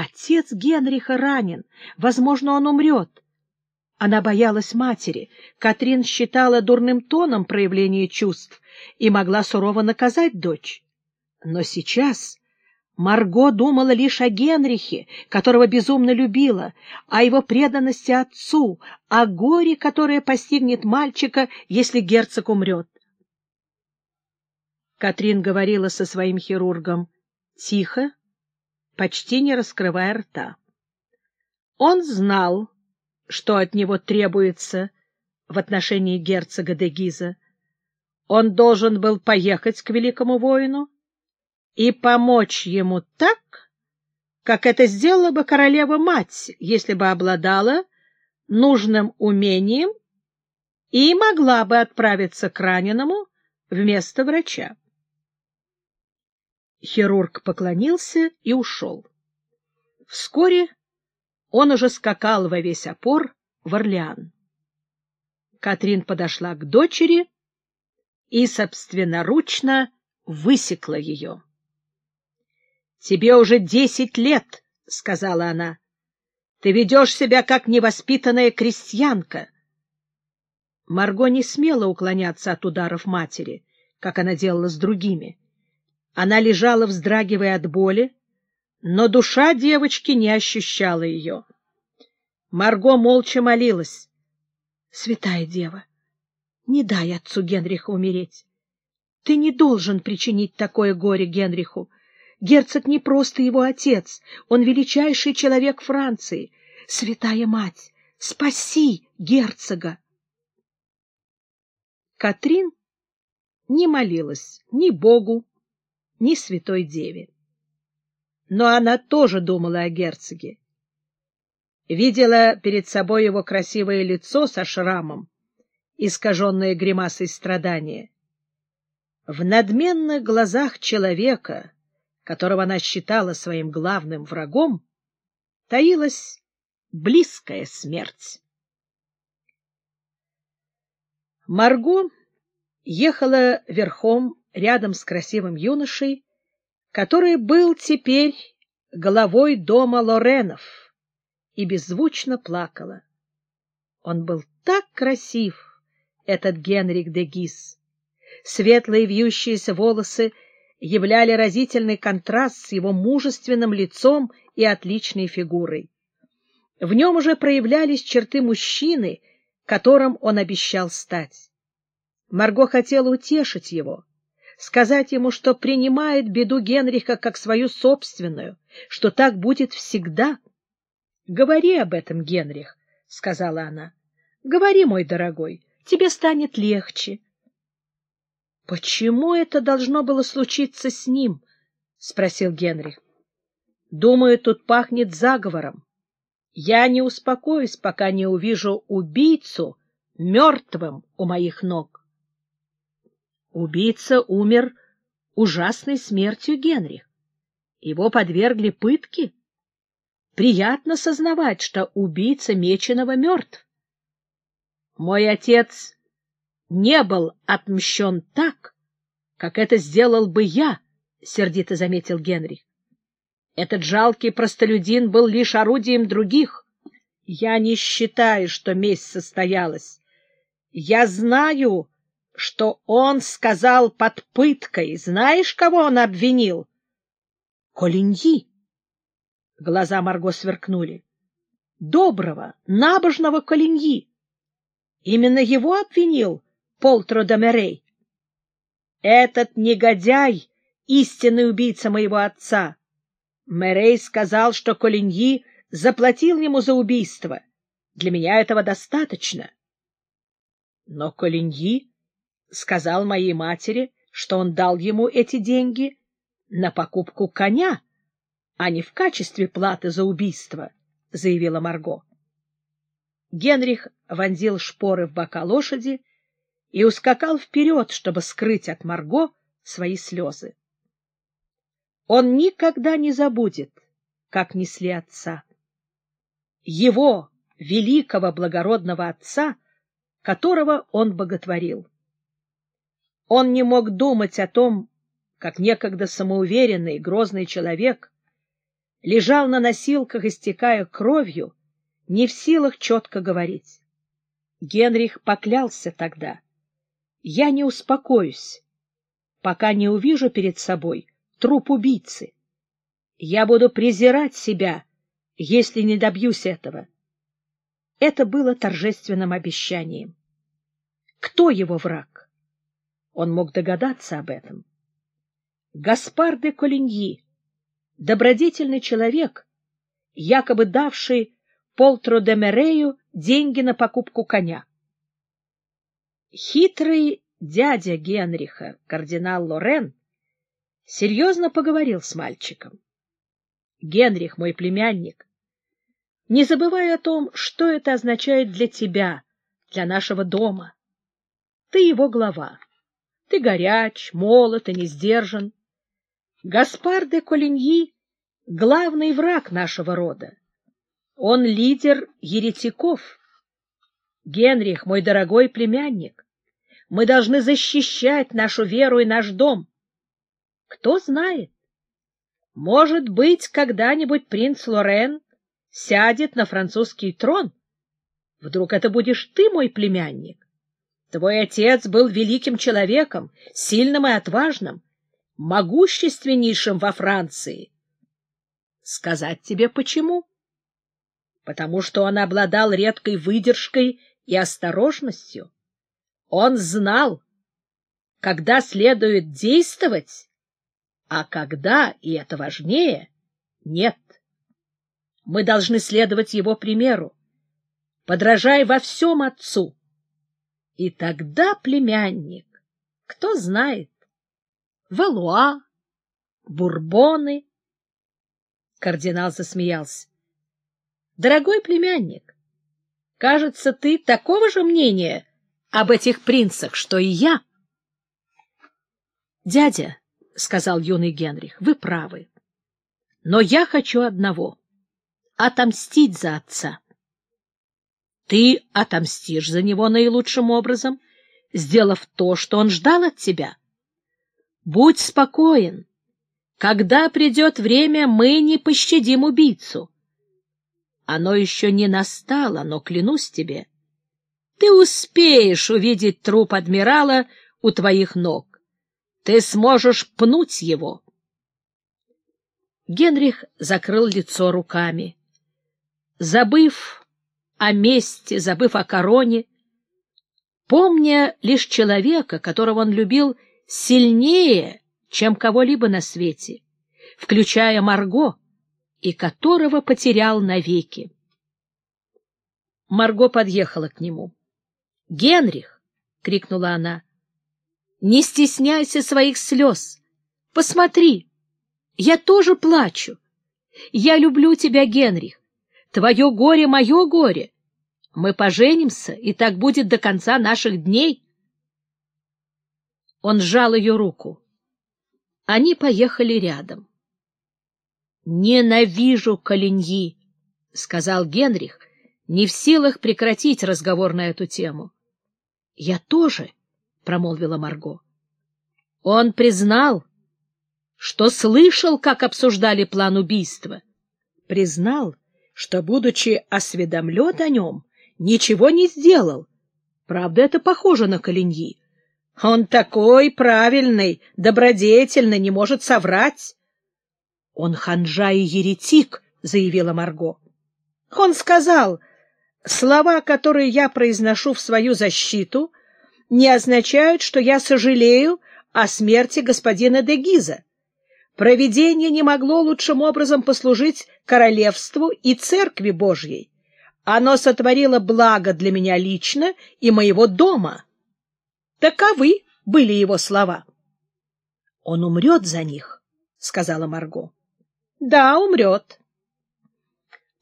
Отец Генриха ранен, возможно, он умрет. Она боялась матери. Катрин считала дурным тоном проявление чувств и могла сурово наказать дочь. Но сейчас Марго думала лишь о Генрихе, которого безумно любила, о его преданности отцу, о горе, которое постигнет мальчика, если герцог умрет. Катрин говорила со своим хирургом тихо, почти не раскрывая рта. Он знал, что от него требуется в отношении герцога де Гиза. Он должен был поехать к великому воину и помочь ему так, как это сделала бы королева-мать, если бы обладала нужным умением и могла бы отправиться к раненому вместо врача. Хирург поклонился и ушел. Вскоре он уже скакал во весь опор в Орлеан. Катрин подошла к дочери и собственноручно высекла ее. — Тебе уже десять лет, — сказала она. — Ты ведешь себя как невоспитанная крестьянка. Марго не смела уклоняться от ударов матери, как она делала с другими. Она лежала, вздрагивая от боли, но душа девочки не ощущала ее. Марго молча молилась. — Святая дева, не дай отцу Генриху умереть. Ты не должен причинить такое горе Генриху. Герцог не просто его отец, он величайший человек Франции. Святая мать, спаси герцога! Катрин не молилась ни Богу, ни святой деве. Но она тоже думала о герцоге. Видела перед собой его красивое лицо со шрамом, искаженное гримасой страдания. В надменных глазах человека, которого она считала своим главным врагом, таилась близкая смерть. Марго ехала верхом рядом с красивым юношей, который был теперь главой дома Лоренов, и беззвучно плакала. Он был так красив, этот Генрих де Гис. Светлые вьющиеся волосы являли разительный контраст с его мужественным лицом и отличной фигурой. В нем уже проявлялись черты мужчины, которым он обещал стать. Марго хотела утешить его, сказать ему, что принимает беду Генриха как свою собственную, что так будет всегда. — Говори об этом, Генрих, — сказала она. — Говори, мой дорогой, тебе станет легче. — Почему это должно было случиться с ним? — спросил Генрих. — Думаю, тут пахнет заговором. Я не успокоюсь, пока не увижу убийцу мертвым у моих ног. Убийца умер ужасной смертью Генрих. Его подвергли пытке. Приятно сознавать, что убийца Меченого мертв. Мой отец не был отмщен так, как это сделал бы я, — сердито заметил Генрих. Этот жалкий простолюдин был лишь орудием других. Я не считаю, что месть состоялась. Я знаю, что он сказал под пыткой. Знаешь, кого он обвинил? — Колиньи. Глаза Марго сверкнули. — Доброго, набожного Колиньи. Именно его обвинил Полтро де Мерей. Этот негодяй — истинный убийца моего отца. Мерей сказал, что Колиньи заплатил ему за убийство. Для меня этого достаточно. Но Колиньи сказал моей матери, что он дал ему эти деньги на покупку коня, а не в качестве платы за убийство, — заявила Марго. Генрих вонзил шпоры в бока лошади и ускакал вперед, чтобы скрыть от Марго свои слезы. Он никогда не забудет, как несли отца. Его, великого благородного отца, которого он боготворил. Он не мог думать о том, как некогда самоуверенный и грозный человек лежал на носилках, истекая кровью, не в силах четко говорить. Генрих поклялся тогда. Я не успокоюсь, пока не увижу перед собой труп убийцы. Я буду презирать себя, если не добьюсь этого. Это было торжественным обещанием. Кто его враг? Он мог догадаться об этом. Гаспар де Колиньи, добродетельный человек, якобы давший Полтро де Мерею деньги на покупку коня. Хитрый дядя Генриха, кардинал Лорен, серьезно поговорил с мальчиком. Генрих, мой племянник, не забывай о том, что это означает для тебя, для нашего дома. Ты его глава. Ты горяч, молод и не сдержан. Гаспар де Колиньи — главный враг нашего рода. Он лидер еретиков. Генрих, мой дорогой племянник, мы должны защищать нашу веру и наш дом. Кто знает, может быть, когда-нибудь принц Лорен сядет на французский трон. Вдруг это будешь ты, мой племянник? Твой отец был великим человеком, сильным и отважным, могущественнейшим во Франции. Сказать тебе почему? Потому что он обладал редкой выдержкой и осторожностью. Он знал, когда следует действовать, а когда, и это важнее, нет. Мы должны следовать его примеру, подражай во всем отцу. И тогда, племянник, кто знает, Валуа, Бурбоны. Кардинал засмеялся. Дорогой племянник, кажется, ты такого же мнения об этих принцах, что и я. Дядя, — сказал юный Генрих, — вы правы. Но я хочу одного — отомстить за отца. Ты отомстишь за него наилучшим образом, сделав то, что он ждал от тебя. Будь спокоен. Когда придет время, мы не пощадим убийцу. Оно еще не настало, но, клянусь тебе, ты успеешь увидеть труп адмирала у твоих ног. Ты сможешь пнуть его. Генрих закрыл лицо руками. Забыв о мести, забыв о короне, помня лишь человека, которого он любил сильнее, чем кого-либо на свете, включая Марго, и которого потерял навеки. Марго подъехала к нему. — Генрих! — крикнула она. — Не стесняйся своих слез. Посмотри, я тоже плачу. Я люблю тебя, Генрих. Твое горе — мое горе. Мы поженимся, и так будет до конца наших дней. Он сжал ее руку. Они поехали рядом. «Ненавижу Калиньи», — сказал Генрих, не в силах прекратить разговор на эту тему. «Я тоже», — промолвила Марго. «Он признал, что слышал, как обсуждали план убийства. Признал, что, будучи осведомлен о нем, ничего не сделал. Правда, это похоже на Калиньи. Он такой правильный, добродетельный, не может соврать. — Он ханжа и еретик, — заявила Марго. — Он сказал, слова, которые я произношу в свою защиту, не означают, что я сожалею о смерти господина де Гиза. Провидение не могло лучшим образом послужить королевству и церкви Божьей. Оно сотворило благо для меня лично и моего дома. Таковы были его слова. — Он умрет за них, — сказала Марго. — Да, умрет.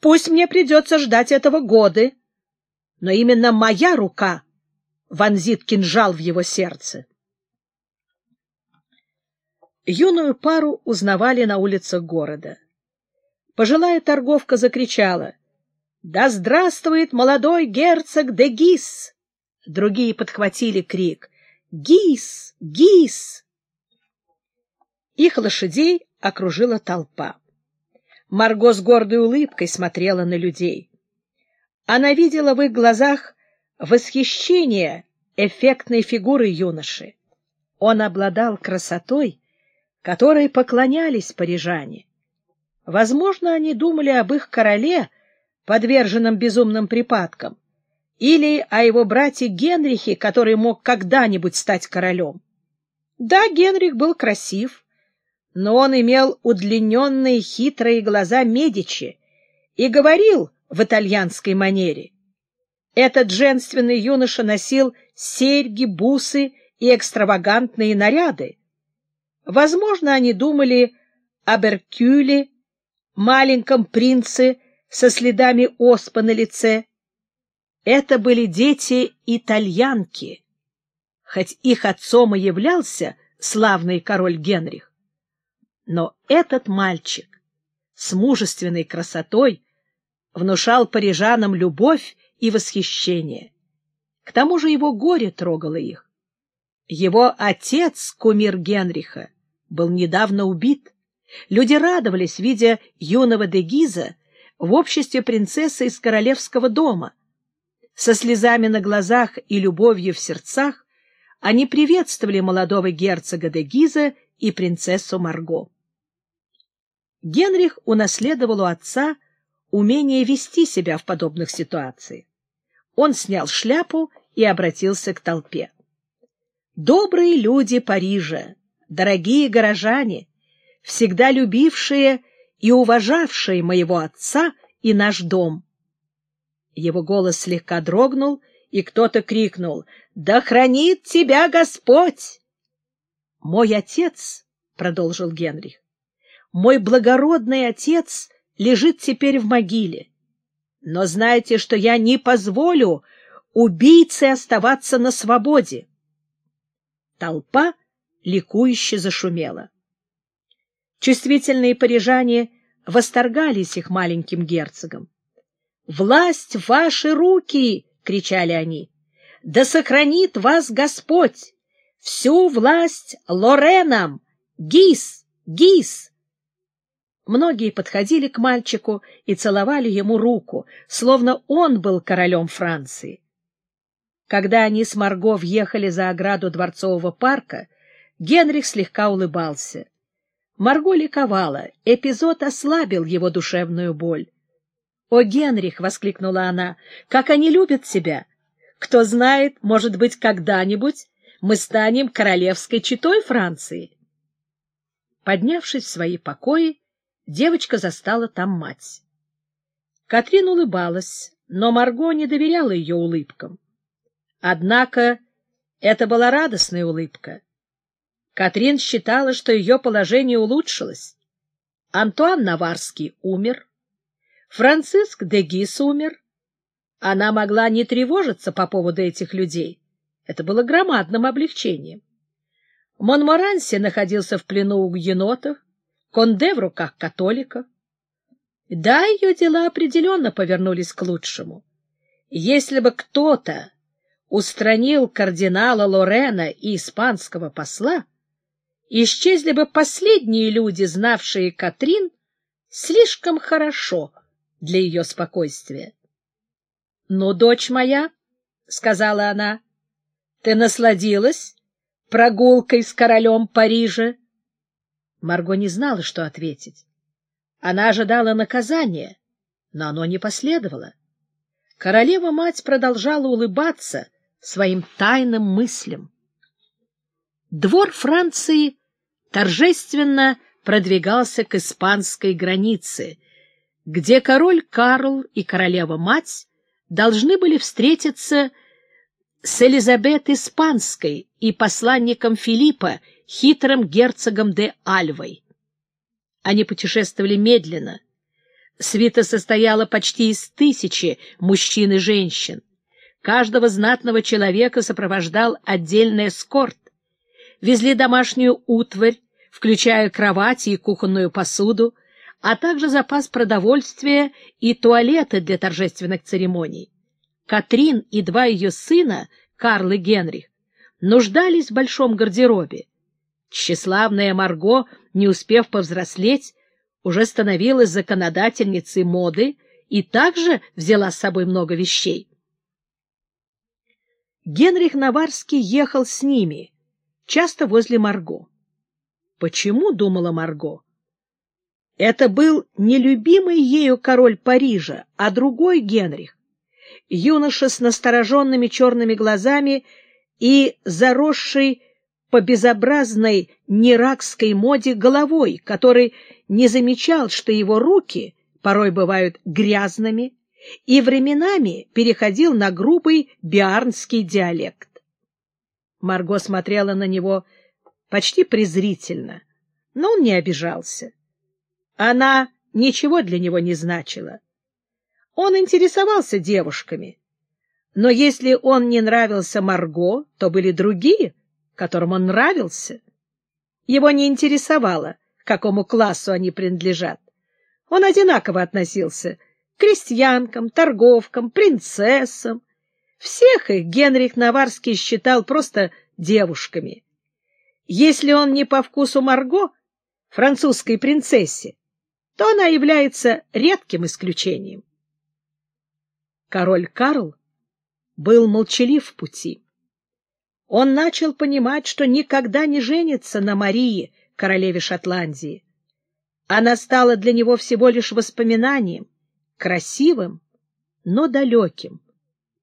Пусть мне придется ждать этого годы, но именно моя рука вонзит кинжал в его сердце. Юную пару узнавали на улицах города. Пожилая торговка закричала «Да здравствует молодой герцог де Гис!» Другие подхватили крик «Гис! Гис!» Их лошадей окружила толпа. Марго с гордой улыбкой смотрела на людей. Она видела в их глазах восхищение эффектной фигуры юноши. Он обладал красотой, которой поклонялись парижане. Возможно, они думали об их короле, подверженном безумным припадкам, или о его брате Генрихе, который мог когда-нибудь стать королем. Да, Генрих был красив, но он имел удлиненные хитрые глаза Медичи и говорил в итальянской манере. Этот женственный юноша носил серьги, бусы и экстравагантные наряды. Возможно, они думали об Эркюле, маленьком принце со следами оспы на лице. Это были дети итальянки, хоть их отцом и являлся славный король Генрих. Но этот мальчик с мужественной красотой внушал парижанам любовь и восхищение. К тому же его горе трогало их. Его отец, кумир Генриха, был недавно убит. Люди радовались, видя юного Дегиза в обществе принцессы из королевского дома. Со слезами на глазах и любовью в сердцах они приветствовали молодого герцога Дегиза и принцессу Марго. Генрих унаследовал у отца умение вести себя в подобных ситуациях. Он снял шляпу и обратился к толпе. «Добрые люди Парижа, дорогие горожане, всегда любившие и уважавшие моего отца и наш дом». Его голос слегка дрогнул, и кто-то крикнул «Да хранит тебя Господь!» «Мой отец», — продолжил Генрих, — «мой благородный отец лежит теперь в могиле. Но знайте, что я не позволю убийце оставаться на свободе. Толпа ликующе зашумела. Чувствительные парижане восторгались их маленьким герцогом. «Власть в ваши руки!» — кричали они. «Да сохранит вас Господь! Всю власть Лоренам! Гис! Гис!» Многие подходили к мальчику и целовали ему руку, словно он был королем Франции. Когда они с Марго въехали за ограду дворцового парка, Генрих слегка улыбался. Марго ликовала, эпизод ослабил его душевную боль. «О, Генрих!» — воскликнула она. «Как они любят тебя! Кто знает, может быть, когда-нибудь мы станем королевской четой Франции!» Поднявшись в свои покои, девочка застала там мать. Катрин улыбалась, но Марго не доверяла ее улыбкам. Однако это была радостная улыбка. Катрин считала, что ее положение улучшилось. Антуан Наварский умер, Франциск де Гис умер. Она могла не тревожиться по поводу этих людей. Это было громадным облегчением. Монморанси находился в плену у генотов, Конде в руках католиков. Да, ее дела определенно повернулись к лучшему. Если бы кто-то устранил кардинала Лорена и испанского посла, исчезли бы последние люди, знавшие Катрин слишком хорошо для ее спокойствия. — Ну, дочь моя, — сказала она, — ты насладилась прогулкой с королем Парижа? Марго не знала, что ответить. Она ожидала наказания, но оно не последовало. Королева-мать продолжала улыбаться своим тайным мыслям. Двор Франции торжественно продвигался к испанской границе, где король Карл и королева-мать должны были встретиться с Элизабет Испанской и посланником Филиппа хитрым герцогом де Альвой. Они путешествовали медленно. Свита состояла почти из тысячи мужчин и женщин. Каждого знатного человека сопровождал отдельный эскорт. Везли домашнюю утварь, включая кровати и кухонную посуду, а также запас продовольствия и туалеты для торжественных церемоний. Катрин и два ее сына, Карл и Генрих, нуждались в большом гардеробе. Тщеславная Марго, не успев повзрослеть, уже становилась законодательницей моды и также взяла с собой много вещей. Генрих Наварский ехал с ними, часто возле Марго. Почему, думала Марго? Это был нелюбимый ею король Парижа, а другой Генрих, юноша с настороженными черными глазами и заросший по безобразной неракской моде головой, который не замечал, что его руки порой бывают грязными, и временами переходил на грубый биарнский диалект. Марго смотрела на него почти презрительно, но он не обижался. Она ничего для него не значила. Он интересовался девушками, но если он не нравился Марго, то были другие, которым он нравился. Его не интересовало, какому классу они принадлежат. Он одинаково относился к крестьянкам, торговкам, принцессам. Всех их Генрих Наварский считал просто девушками. Если он не по вкусу Марго, французской принцессе, то она является редким исключением. Король Карл был молчалив в пути. Он начал понимать, что никогда не женится на Марии, королеве Шотландии. Она стала для него всего лишь воспоминанием, красивым, но далеким,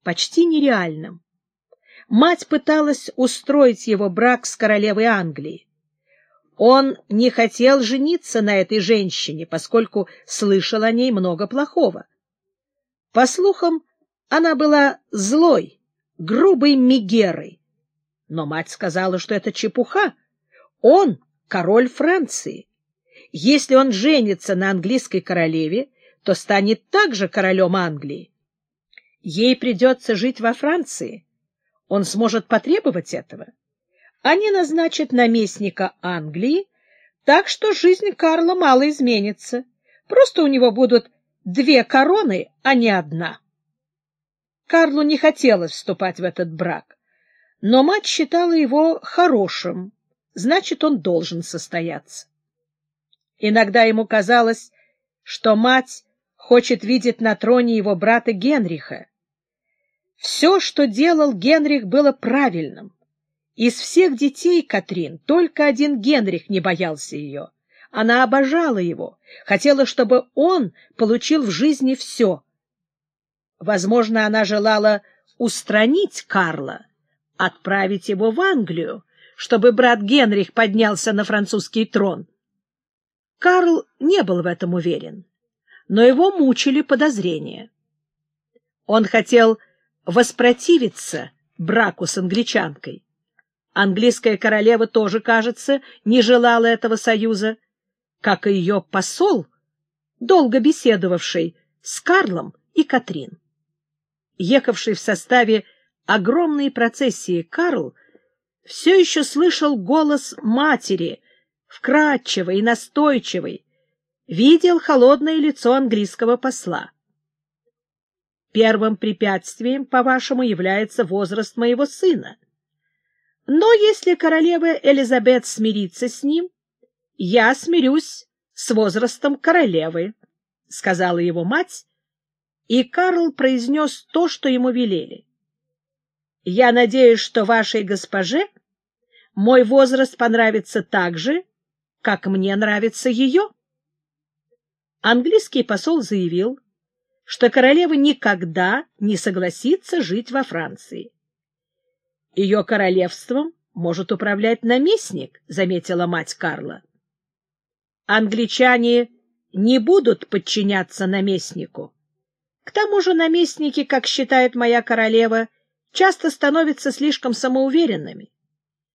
почти нереальным. Мать пыталась устроить его брак с королевой Англии. Он не хотел жениться на этой женщине, поскольку слышал о ней много плохого. По слухам, она была злой, грубой мигерой. Но мать сказала, что это чепуха. Он — король Франции. Если он женится на английской королеве, то станет также королем Англии. Ей придется жить во Франции. Он сможет потребовать этого. Они назначат наместника Англии, так что жизнь Карла мало изменится. Просто у него будут две короны, а не одна. Карлу не хотелось вступать в этот брак, но мать считала его хорошим, значит, он должен состояться. Иногда ему казалось, что мать хочет видеть на троне его брата Генриха. Все, что делал Генрих, было правильным. Из всех детей Катрин только один Генрих не боялся ее. Она обожала его, хотела, чтобы он получил в жизни все. Возможно, она желала устранить Карла, отправить его в Англию, чтобы брат Генрих поднялся на французский трон. Карл не был в этом уверен, но его мучили подозрения. Он хотел воспротивиться браку с англичанкой, Английская королева тоже, кажется, не желала этого союза, как и ее посол, долго беседовавший с Карлом и Катрин. Ехавший в составе огромной процессии Карл все еще слышал голос матери, вкрадчивый и настойчивый, видел холодное лицо английского посла. Первым препятствием, по-вашему, является возраст моего сына. Но если королева Элизабет смирится с ним, я смирюсь с возрастом королевы, — сказала его мать, и Карл произнес то, что ему велели. — Я надеюсь, что вашей госпоже мой возраст понравится так же, как мне нравится ее. Английский посол заявил, что королева никогда не согласится жить во Франции. Ее королевством может управлять наместник, — заметила мать Карла. Англичане не будут подчиняться наместнику. К тому же наместники, как считает моя королева, часто становятся слишком самоуверенными.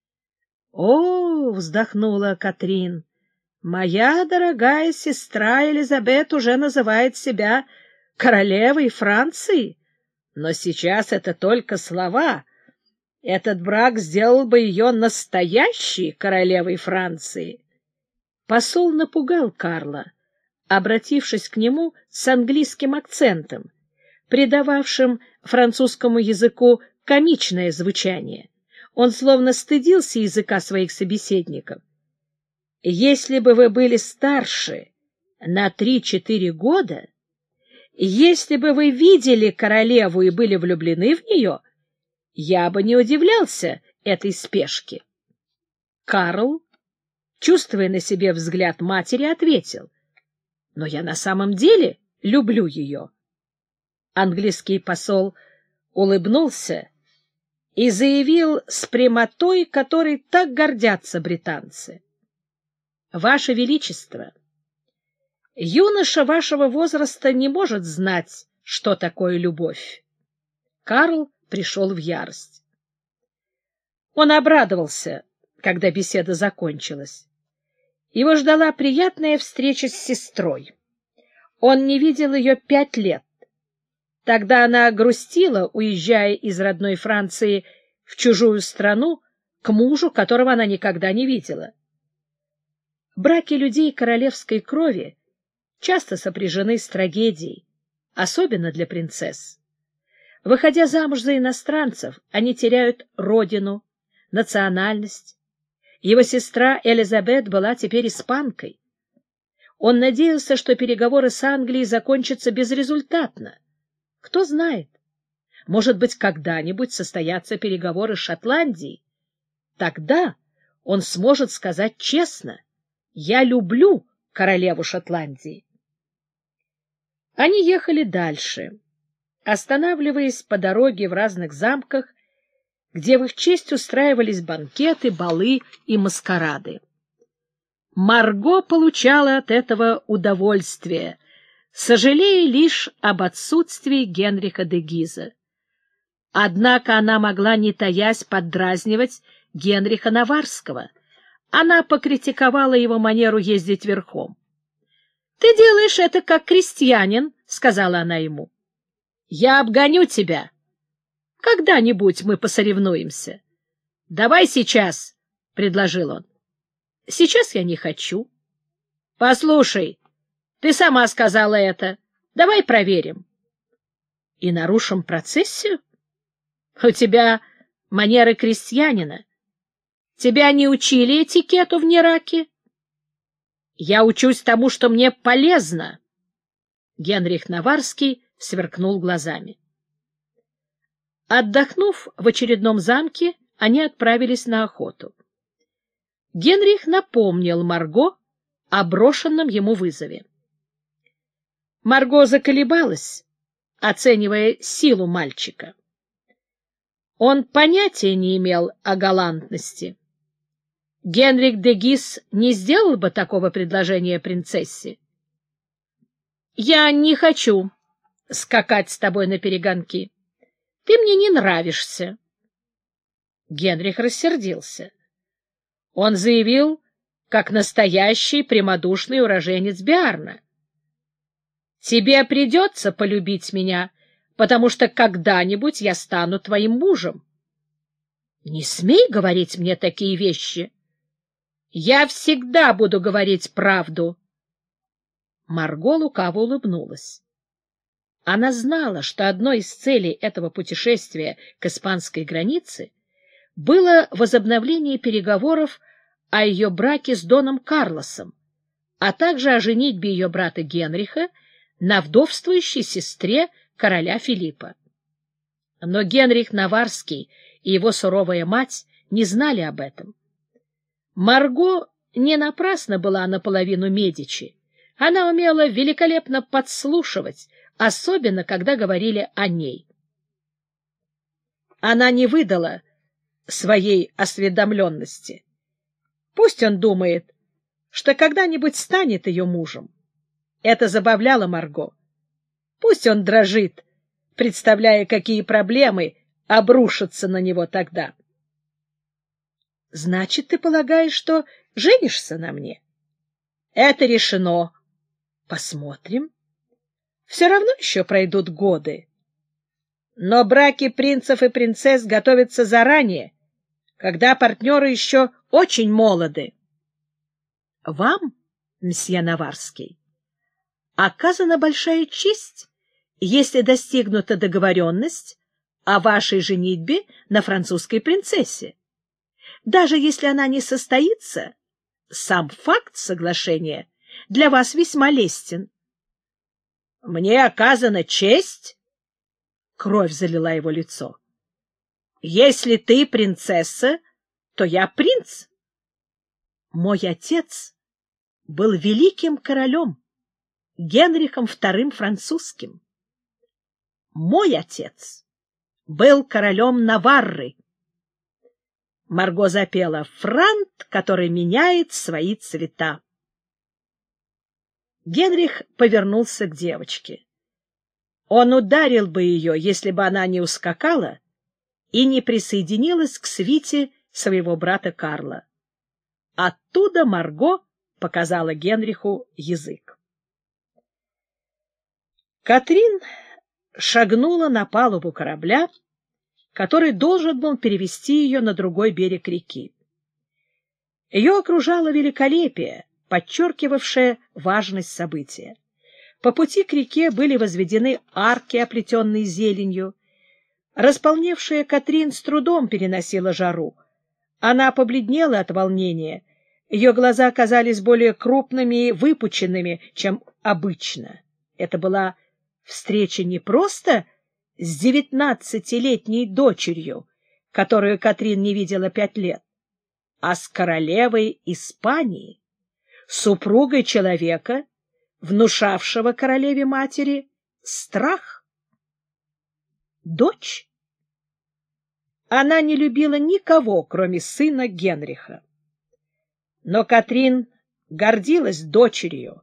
— О, — вздохнула Катрин, — моя дорогая сестра Элизабет уже называет себя королевой Франции, но сейчас это только слова — этот брак сделал бы ее настоящей королевой Франции. Посол напугал Карла, обратившись к нему с английским акцентом, придававшим французскому языку комичное звучание. Он словно стыдился языка своих собеседников. «Если бы вы были старше, на три-четыре года, если бы вы видели королеву и были влюблены в нее, я бы не удивлялся этой спешке. Карл, чувствуя на себе взгляд матери, ответил, «Но я на самом деле люблю ее». Английский посол улыбнулся и заявил с прямотой, которой так гордятся британцы. «Ваше Величество!» Юноша вашего возраста не может знать, что такое любовь. Карл пришел в ярость. Он обрадовался, когда беседа закончилась. Его ждала приятная встреча с сестрой. Он не видел ее пять лет. Тогда она грустила, уезжая из родной Франции в чужую страну, к мужу, которого она никогда не видела. Браки людей королевской крови часто сопряжены с трагедией, особенно для принцесс. Выходя замуж за иностранцев, они теряют родину, национальность. Его сестра Элизабет была теперь испанкой. Он надеялся, что переговоры с Англией закончатся безрезультатно. Кто знает, может быть, когда-нибудь состоятся переговоры с Шотландией. Тогда он сможет сказать честно «Я люблю королеву Шотландии». Они ехали дальше, останавливаясь по дороге в разных замках, где в их честь устраивались банкеты, балы и маскарады. Марго получала от этого удовольствие, сожалея лишь об отсутствии Генриха де Гиза. Однако она могла, не таясь, поддразнивать Генриха Наварского. Она покритиковала его манеру ездить верхом. Ты делаешь это как крестьянин, — сказала она ему. — Я обгоню тебя. Когда-нибудь мы посоревнуемся. — Давай сейчас, — предложил он. — Сейчас я не хочу. — Послушай, ты сама сказала это. Давай проверим. — И нарушим процессию? У тебя манеры крестьянина. Тебя не учили этикету в Нераке? Я учусь тому, что мне полезно. Генрих Наварский сверкнул глазами. Отдохнув в очередном замке, они отправились на охоту. Генрих напомнил Марго о брошенном ему вызове. Марго заколебалась, оценивая силу мальчика. Он понятия не имел о галантности. Генрих де Гис не сделал бы такого предложения принцессе. «Я не хочу скакать с тобой на перегонки. Ты мне не нравишься». Генрих рассердился. Он заявил, как настоящий прямодушный уроженец Биарна. «Тебе придется полюбить меня, потому что когда-нибудь я стану твоим мужем». «Не смей говорить мне такие вещи!» Я всегда буду говорить правду. Марго лукаво улыбнулась. Она знала, что одной из целей этого путешествия к испанской границе было возобновление переговоров о ее браке с Доном Карлосом, а также о женитьбе ее брата Генриха на вдовствующей сестре короля Филиппа. Но Генрих Наварский и его суровая мать не знали об этом. Марго не напрасно была наполовину Медичи. Она умела великолепно подслушивать, особенно когда говорили о ней. Она не выдала своей осведомленности. Пусть он думает, что когда-нибудь станет ее мужем. Это забавляло Марго. Пусть он дрожит, представляя, какие проблемы обрушатся на него тогда. — Значит, ты полагаешь, что женишься на мне? — Это решено. — Посмотрим. Все равно еще пройдут годы. Но браки принцев и принцесс готовятся заранее, когда партнеры еще очень молоды. — Вам, мсье Наварский, оказана большая честь, если достигнута договоренность о вашей женитьбе на французской принцессе. Даже если она не состоится, сам факт соглашения для вас весьма лестен. — Мне оказана честь? Кровь залила его лицо. — Если ты принцесса, то я принц. Мой отец был великим королем, Генрихом II французским. Мой отец был королем Наварры. Марго запела «Франт, который меняет свои цвета». Генрих повернулся к девочке. Он ударил бы ее, если бы она не ускакала и не присоединилась к свите своего брата Карла. Оттуда Марго показала Генриху язык. Катрин шагнула на палубу корабля, который должен был перевести ее на другой берег реки. Ее окружало великолепие, подчеркивавшее важность события. По пути к реке были возведены арки, оплетенные зеленью. Располневшая Катрин с трудом переносила жару. Она побледнела от волнения. Ее глаза оказались более крупными и выпученными, чем обычно. Это была встреча не просто с девятнадцатилетней дочерью, которую Катрин не видела пять лет, а с королевой Испании, супругой человека, внушавшего королеве-матери страх. Дочь? Она не любила никого, кроме сына Генриха. Но Катрин гордилась дочерью,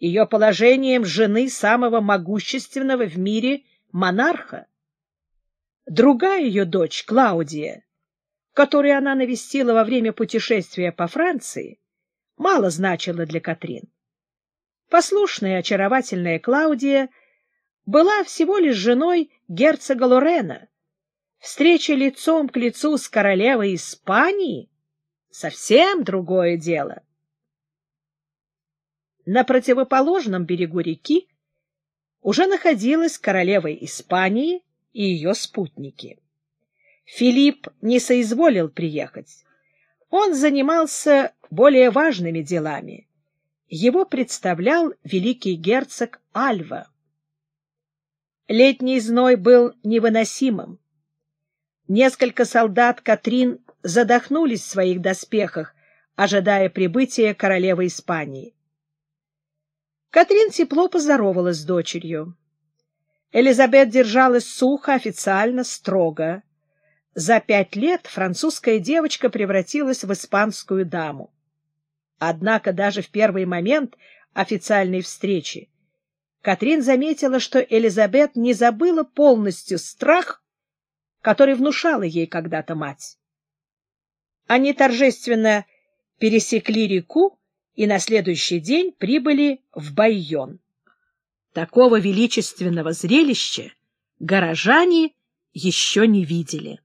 ее положением жены самого могущественного в мире монарха. Другая ее дочь, Клаудия, которую она навестила во время путешествия по Франции, мало значила для Катрин. Послушная и очаровательная Клаудия была всего лишь женой герцога Лорена. Встреча лицом к лицу с королевой Испании — совсем другое дело. На противоположном берегу реки уже находилась королева Испании и ее спутники. Филипп не соизволил приехать. Он занимался более важными делами. Его представлял великий герцог Альва. Летний зной был невыносимым. Несколько солдат Катрин задохнулись в своих доспехах, ожидая прибытия королевы Испании. Катрин тепло поздоровалась с дочерью. Элизабет держалась сухо, официально, строго. За пять лет французская девочка превратилась в испанскую даму. Однако даже в первый момент официальной встречи Катрин заметила, что Элизабет не забыла полностью страх, который внушала ей когда-то мать. Они торжественно пересекли реку и на следующий день прибыли в Байон. Такого величественного зрелища горожане еще не видели.